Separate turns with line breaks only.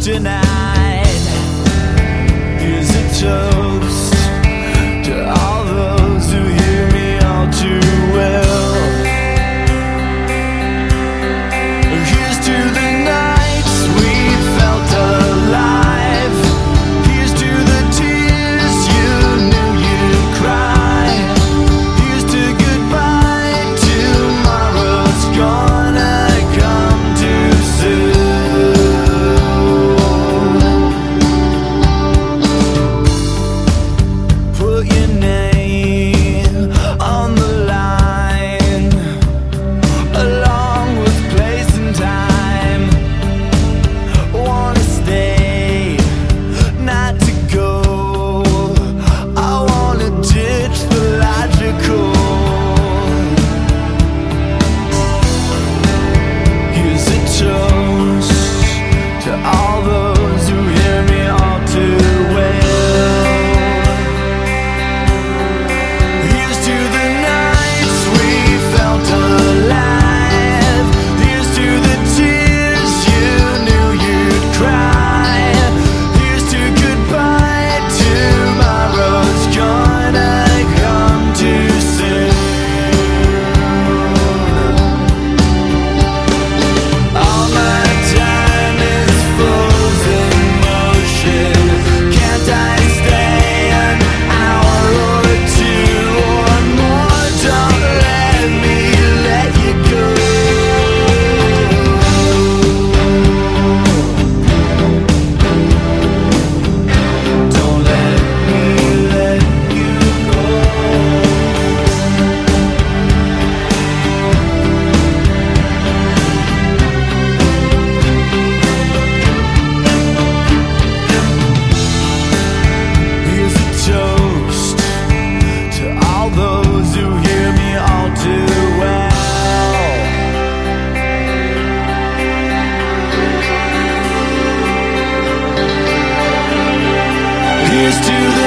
To to the